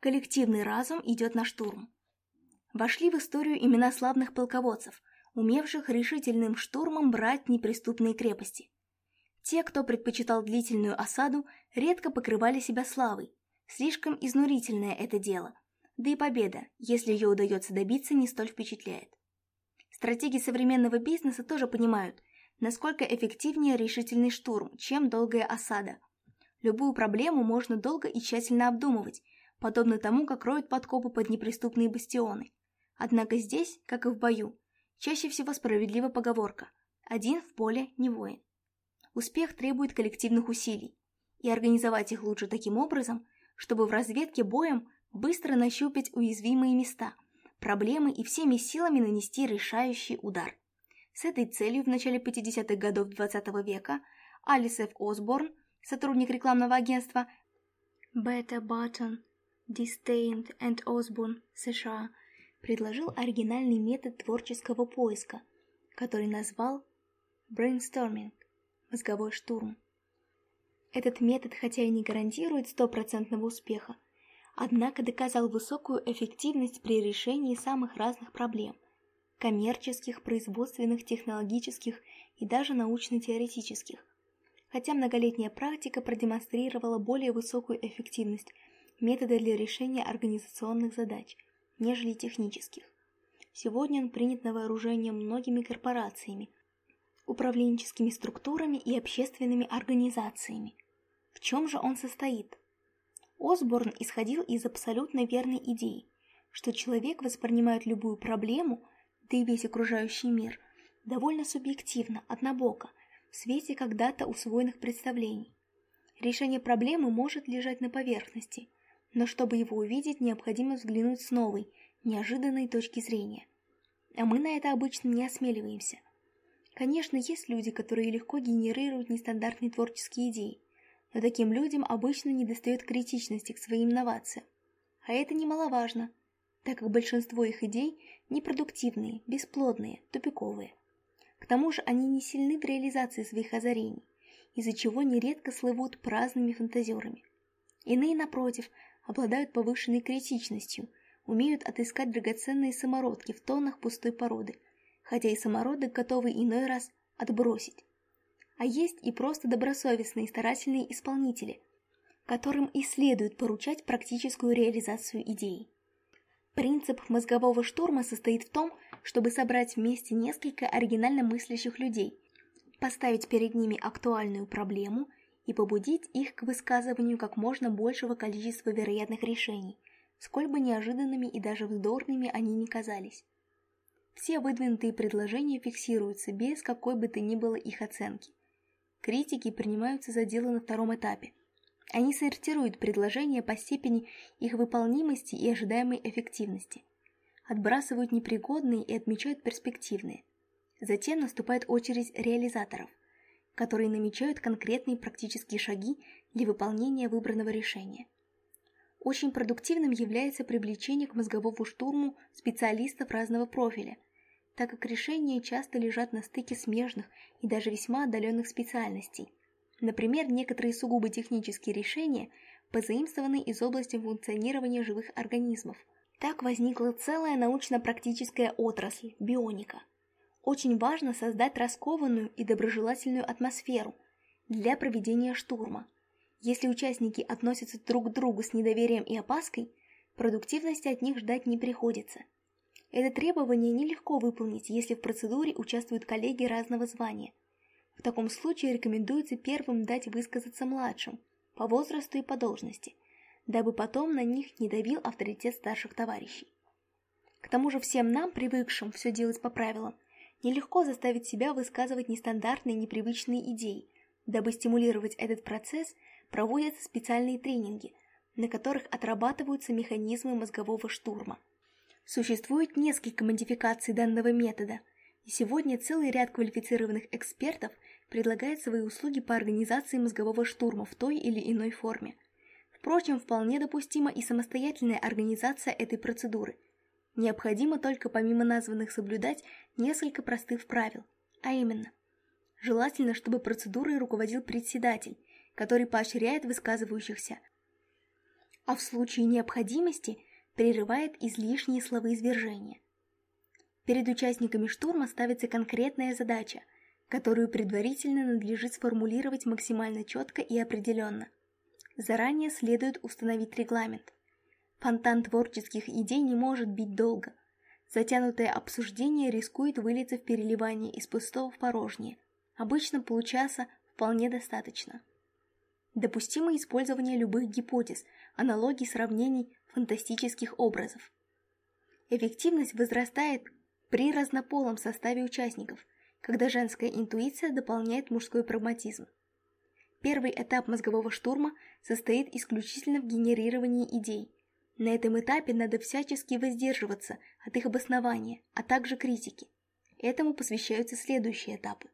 коллективный разум идет на штурм. Вошли в историю имена славных полководцев, умевших решительным штурмом брать неприступные крепости. Те, кто предпочитал длительную осаду, редко покрывали себя славой. Слишком изнурительное это дело. Да и победа, если ее удается добиться, не столь впечатляет. Стратеги современного бизнеса тоже понимают, насколько эффективнее решительный штурм, чем долгая осада. Любую проблему можно долго и тщательно обдумывать, подобно тому, как роют подкопы под неприступные бастионы. Однако здесь, как и в бою, чаще всего справедлива поговорка «один в поле не воин». Успех требует коллективных усилий, и организовать их лучше таким образом, чтобы в разведке боем быстро нащупать уязвимые места, проблемы и всеми силами нанести решающий удар. С этой целью в начале 50-х годов XX -го века Алисеф Осборн, сотрудник рекламного агентства Beta Button Дистейнт and Osborne, США, предложил оригинальный метод творческого поиска, который назвал brainstorming – мозговой штурм. Этот метод, хотя и не гарантирует стопроцентного успеха, однако доказал высокую эффективность при решении самых разных проблем – коммерческих, производственных, технологических и даже научно-теоретических. Хотя многолетняя практика продемонстрировала более высокую эффективность – методы для решения организационных задач, нежели технических. Сегодня он принят на вооружение многими корпорациями, управленческими структурами и общественными организациями. В чем же он состоит? Осборн исходил из абсолютно верной идеи, что человек воспринимает любую проблему, да и весь окружающий мир, довольно субъективно, однобоко, в свете когда-то усвоенных представлений. Решение проблемы может лежать на поверхности, но чтобы его увидеть, необходимо взглянуть с новой, неожиданной точки зрения. А мы на это обычно не осмеливаемся. Конечно, есть люди, которые легко генерируют нестандартные творческие идеи, но таким людям обычно недостает критичности к своим инновациям. А это немаловажно, так как большинство их идей непродуктивные, бесплодные, тупиковые. К тому же они не сильны в реализации своих озарений, из-за чего нередко слывут праздными фантазерами. Иные, напротив, обладают повышенной критичностью, умеют отыскать драгоценные самородки в тоннах пустой породы, хотя и самородок готовы иной раз отбросить. А есть и просто добросовестные старательные исполнители, которым и следует поручать практическую реализацию идей. Принцип мозгового штурма состоит в том, чтобы собрать вместе несколько оригинально мыслящих людей, поставить перед ними актуальную проблему – и побудить их к высказыванию как можно большего количества вероятных решений, сколь бы неожиданными и даже вздорными они ни казались. Все выдвинутые предложения фиксируются без какой бы то ни было их оценки. Критики принимаются за дело на втором этапе. Они сортируют предложения по степени их выполнимости и ожидаемой эффективности. Отбрасывают непригодные и отмечают перспективные. Затем наступает очередь реализаторов которые намечают конкретные практические шаги для выполнения выбранного решения. Очень продуктивным является привлечение к мозговому штурму специалистов разного профиля, так как решения часто лежат на стыке смежных и даже весьма отдаленных специальностей. Например, некоторые сугубо технические решения позаимствованы из области функционирования живых организмов. Так возникла целая научно-практическая отрасль – бионика, очень важно создать раскованную и доброжелательную атмосферу для проведения штурма. Если участники относятся друг к другу с недоверием и опаской, продуктивности от них ждать не приходится. Это требование нелегко выполнить, если в процедуре участвуют коллеги разного звания. В таком случае рекомендуется первым дать высказаться младшим, по возрасту и по должности, дабы потом на них не давил авторитет старших товарищей. К тому же всем нам, привыкшим все делать по правилам, нелегко заставить себя высказывать нестандартные непривычные идеи. Дабы стимулировать этот процесс, проводятся специальные тренинги, на которых отрабатываются механизмы мозгового штурма. Существует несколько модификаций данного метода, и сегодня целый ряд квалифицированных экспертов предлагает свои услуги по организации мозгового штурма в той или иной форме. Впрочем, вполне допустима и самостоятельная организация этой процедуры – Необходимо только помимо названных соблюдать несколько простых правил, а именно, желательно, чтобы процедурой руководил председатель, который поощряет высказывающихся, а в случае необходимости прерывает излишние словоизвержения. Перед участниками штурма ставится конкретная задача, которую предварительно надлежит сформулировать максимально четко и определенно. Заранее следует установить регламент. Фонтан творческих идей не может бить долго. Затянутое обсуждение рискует вылиться в переливание из пустого в порожнее. Обычно получаса вполне достаточно. Допустимо использование любых гипотез, аналогий, сравнений, фантастических образов. Эффективность возрастает при разнополом составе участников, когда женская интуиция дополняет мужской прагматизм. Первый этап мозгового штурма состоит исключительно в генерировании идей – на этом этапе надо всячески воздерживаться от их обоснования, а также критики. Этому посвящаются следующие этапы.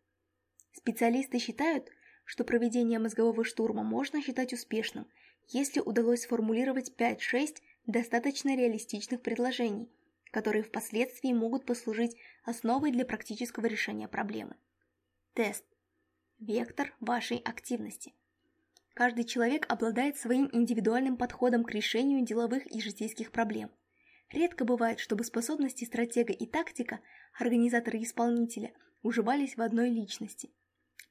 Специалисты считают, что проведение мозгового штурма можно считать успешным, если удалось сформулировать 5-6 достаточно реалистичных предложений, которые впоследствии могут послужить основой для практического решения проблемы. Тест. Вектор вашей активности – Каждый человек обладает своим индивидуальным подходом к решению деловых и житейских проблем. Редко бывает, чтобы способности стратега и тактика, организатора и исполнителя, уживались в одной личности.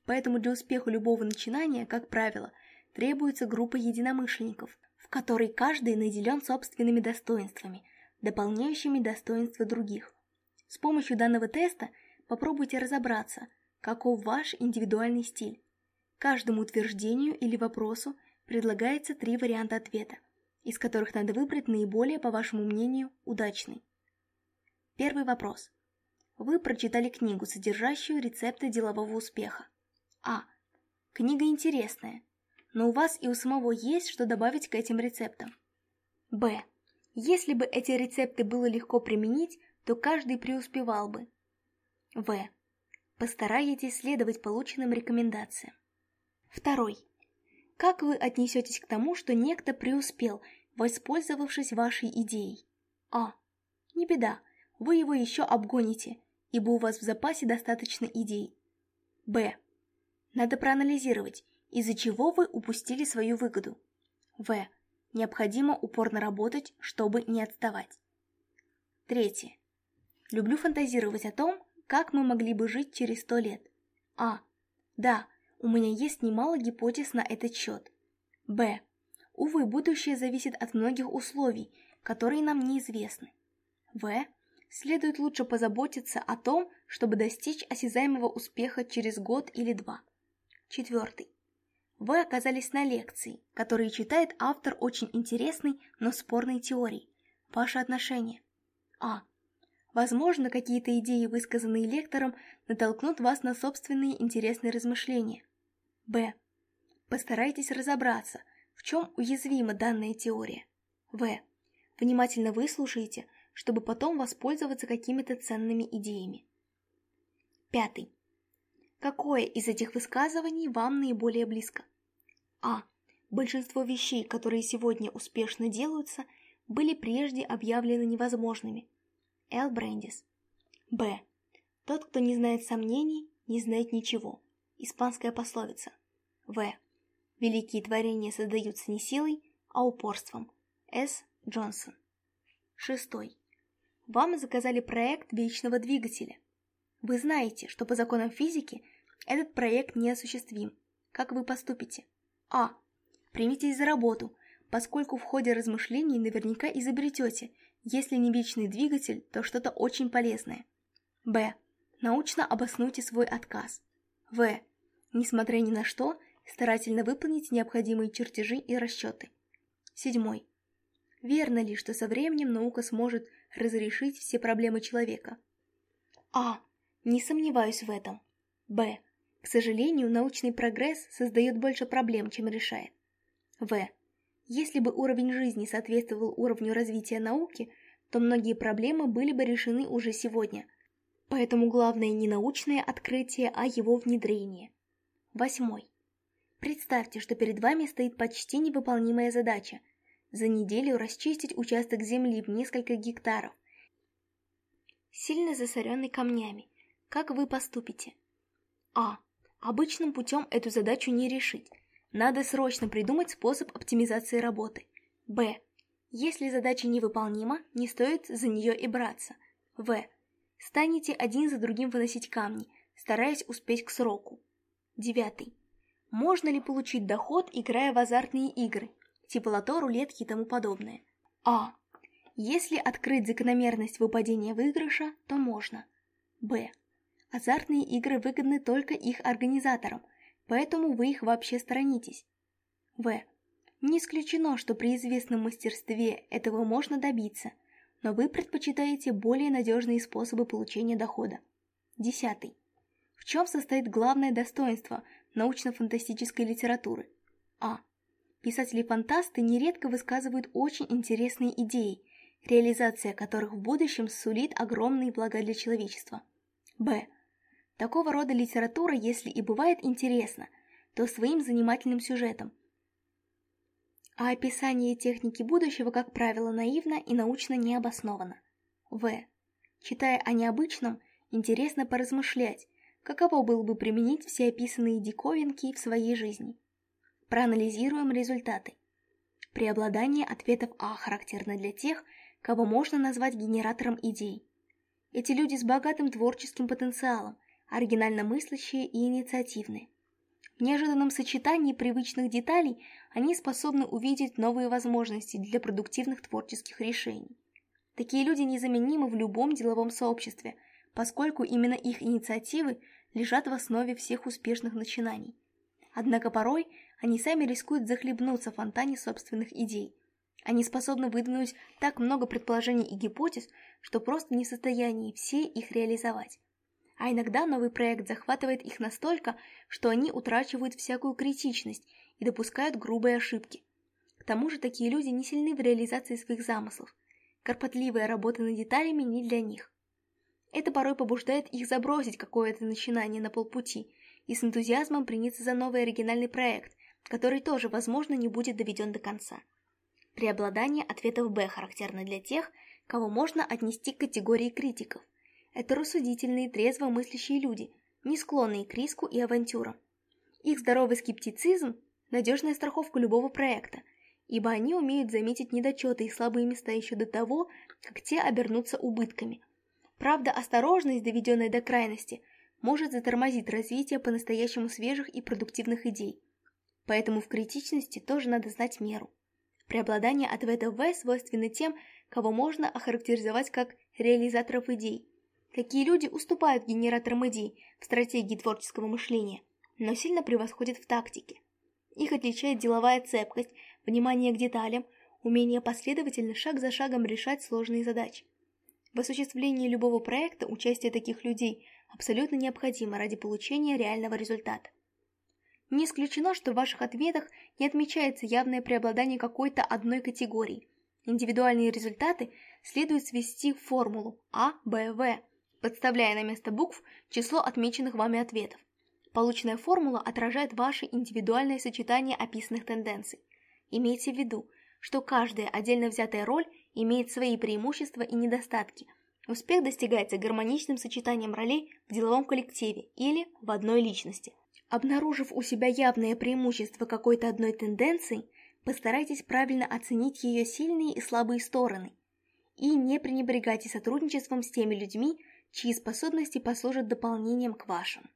Поэтому для успеха любого начинания, как правило, требуется группа единомышленников, в которой каждый наделен собственными достоинствами, дополняющими достоинства других. С помощью данного теста попробуйте разобраться, каков ваш индивидуальный стиль, Каждому утверждению или вопросу предлагается три варианта ответа, из которых надо выбрать наиболее, по вашему мнению, удачный. Первый вопрос. Вы прочитали книгу, содержащую рецепты делового успеха. А. Книга интересная, но у вас и у самого есть, что добавить к этим рецептам. Б. Если бы эти рецепты было легко применить, то каждый преуспевал бы. В. Постарайтесь следовать полученным рекомендациям. Второй. Как вы отнесетесь к тому, что некто преуспел, воспользовавшись вашей идеей? А. Не беда, вы его еще обгоните, ибо у вас в запасе достаточно идей. Б. Надо проанализировать, из-за чего вы упустили свою выгоду. В. Необходимо упорно работать, чтобы не отставать. Третье. Люблю фантазировать о том, как мы могли бы жить через сто лет. А. Да, у меня есть немало гипотез на этот счет. Б. Увы, будущее зависит от многих условий, которые нам неизвестны. В. Следует лучше позаботиться о том, чтобы достичь осязаемого успеха через год или два. Четвертый. Вы оказались на лекции, которые читает автор очень интересной, но спорной теории. Ваше отношение. А. Возможно, какие-то идеи, высказанные лектором, натолкнут вас на собственные интересные размышления. Б. Постарайтесь разобраться, в чем уязвима данная теория. В. Внимательно выслушайте, чтобы потом воспользоваться какими-то ценными идеями. Пятый. Какое из этих высказываний вам наиболее близко? А. Большинство вещей, которые сегодня успешно делаются, были прежде объявлены невозможными. Эл Брендис. Б. Тот, кто не знает сомнений, не знает ничего. Испанская пословица – в. Великие творения создаются не силой, а упорством. С. Джонсон. Шестой. Вам заказали проект вечного двигателя. Вы знаете, что по законам физики этот проект неосуществим. Как вы поступите? А. Примитесь за работу, поскольку в ходе размышлений наверняка изобретете, если не вечный двигатель, то что-то очень полезное. Б. Научно обоснуйте свой отказ. В. Несмотря ни на что, старательно выполнить необходимые чертежи и расчеты. Седьмой. Верно ли, что со временем наука сможет разрешить все проблемы человека? А. Не сомневаюсь в этом. Б. К сожалению, научный прогресс создает больше проблем, чем решает. В. Если бы уровень жизни соответствовал уровню развития науки, то многие проблемы были бы решены уже сегодня. Поэтому главное не научное открытие, а его внедрение. Восьмой. Представьте, что перед вами стоит почти невыполнимая задача – за неделю расчистить участок земли в несколько гектаров, сильно засоренный камнями. Как вы поступите? А. Обычным путем эту задачу не решить. Надо срочно придумать способ оптимизации работы. Б. Если задача невыполнима, не стоит за нее и браться. В. Станете один за другим выносить камни, стараясь успеть к сроку. Девятый можно ли получить доход, играя в азартные игры, типа лото, рулетки и тому подобное. А. Если открыть закономерность выпадения выигрыша, то можно. Б. Азартные игры выгодны только их организаторам, поэтому вы их вообще сторонитесь. В. Не исключено, что при известном мастерстве этого можно добиться, но вы предпочитаете более надежные способы получения дохода. Десятый. В чем состоит главное достоинство, научно-фантастической литературы. А. Писатели-фантасты нередко высказывают очень интересные идеи, реализация которых в будущем сулит огромные блага для человечества. Б. Такого рода литература, если и бывает интересна, то своим занимательным сюжетом. А описание техники будущего, как правило, наивно и научно необосновано. В. Читая о необычном, интересно поразмышлять, каково было бы применить все описанные диковинки в своей жизни. Проанализируем результаты. Преобладание ответов А характерно для тех, кого можно назвать генератором идей. Эти люди с богатым творческим потенциалом, оригинально мыслящие и инициативные. В неожиданном сочетании привычных деталей они способны увидеть новые возможности для продуктивных творческих решений. Такие люди незаменимы в любом деловом сообществе – поскольку именно их инициативы лежат в основе всех успешных начинаний. Однако порой они сами рискуют захлебнуться в фонтане собственных идей. Они способны выдвинуть так много предположений и гипотез, что просто не в состоянии все их реализовать. А иногда новый проект захватывает их настолько, что они утрачивают всякую критичность и допускают грубые ошибки. К тому же такие люди не сильны в реализации своих замыслов. Карпотливая работа над деталями не для них. Это порой побуждает их забросить какое-то начинание на полпути и с энтузиазмом приняться за новый оригинальный проект, который тоже, возможно, не будет доведен до конца. Преобладание ответов «Б» характерно для тех, кого можно отнести к категории критиков. Это рассудительные, трезво мыслящие люди, не склонные к риску и авантюрам. Их здоровый скептицизм – надежная страховка любого проекта, ибо они умеют заметить недочеты и слабые места еще до того, как те обернутся убытками – Правда, осторожность, доведенная до крайности, может затормозить развитие по-настоящему свежих и продуктивных идей. Поэтому в критичности тоже надо знать меру. Преобладание ответа «в» свойственно тем, кого можно охарактеризовать как реализаторов идей. Такие люди уступают генераторам идей в стратегии творческого мышления, но сильно превосходят в тактике. Их отличает деловая цепкость, внимание к деталям, умение последовательно шаг за шагом решать сложные задачи. В осуществлении любого проекта участие таких людей абсолютно необходимо ради получения реального результата. Не исключено, что в ваших ответах не отмечается явное преобладание какой-то одной категории. Индивидуальные результаты следует свести в формулу А, Б, В, подставляя на место букв число отмеченных вами ответов. Полученная формула отражает ваше индивидуальное сочетание описанных тенденций. Имейте в виду, что каждая отдельно взятая роль – имеет свои преимущества и недостатки. Успех достигается гармоничным сочетанием ролей в деловом коллективе или в одной личности. Обнаружив у себя явное преимущество какой-то одной тенденции, постарайтесь правильно оценить ее сильные и слабые стороны. И не пренебрегайте сотрудничеством с теми людьми, чьи способности послужат дополнением к вашим.